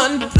done.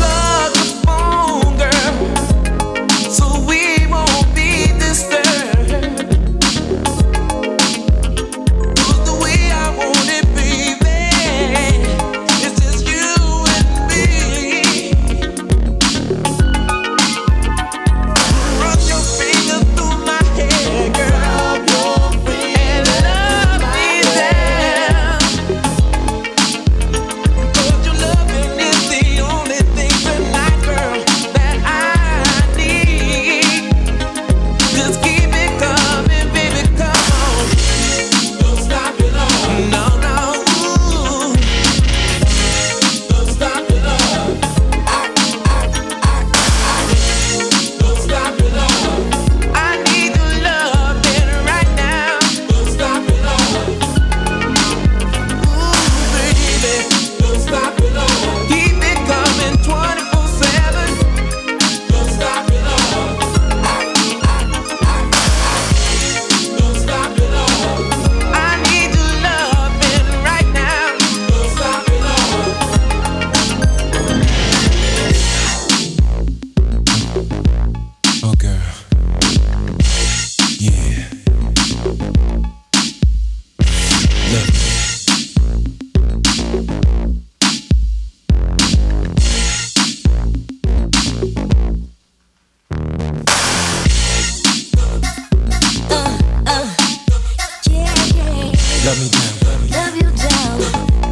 Love me down. Love you down.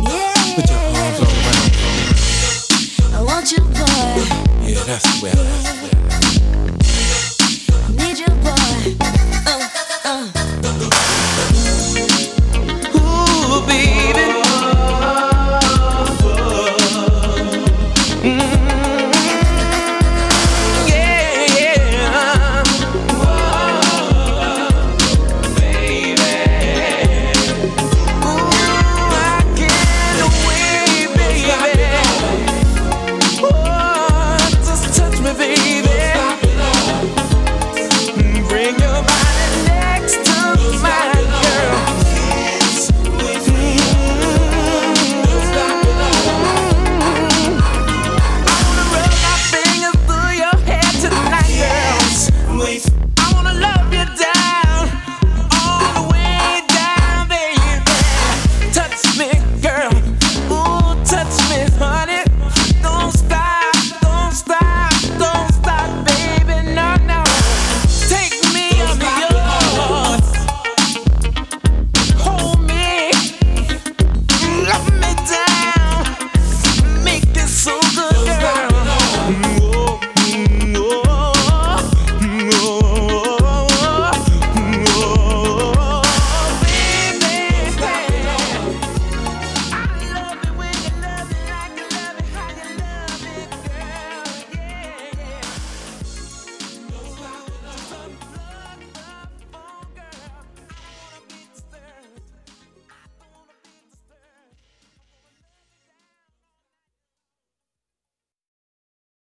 Yeah. Put your arms all around me. I want you, boy. Yeah, that's the way I